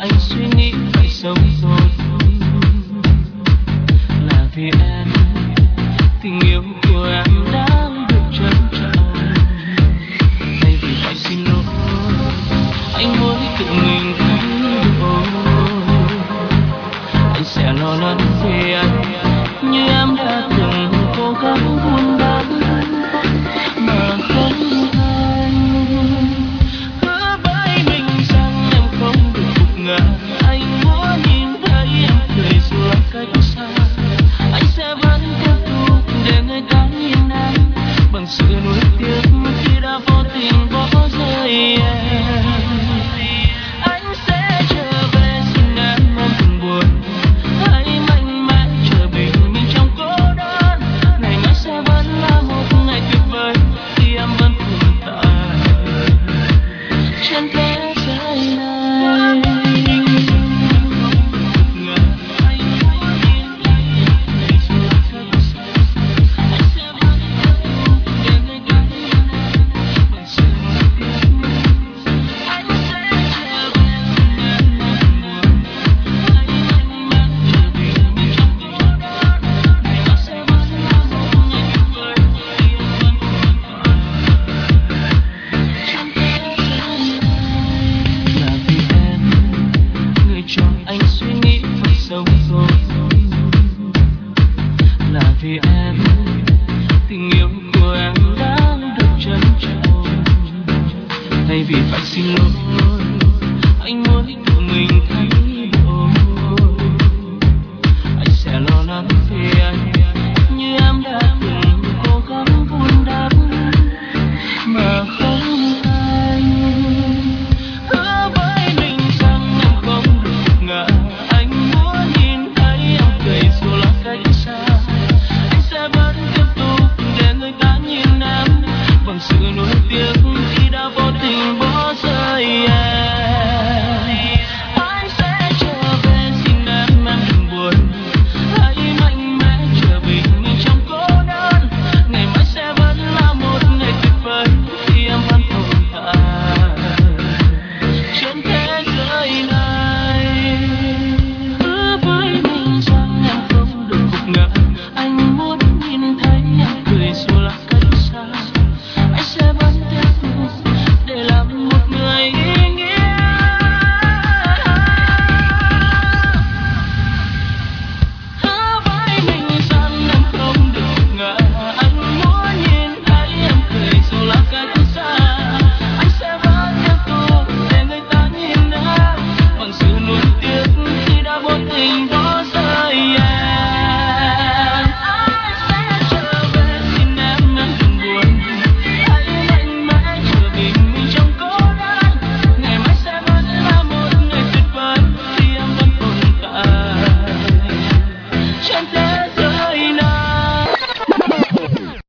伴随你的搜索。thay vì phải xin lỗi anh muốn mình thay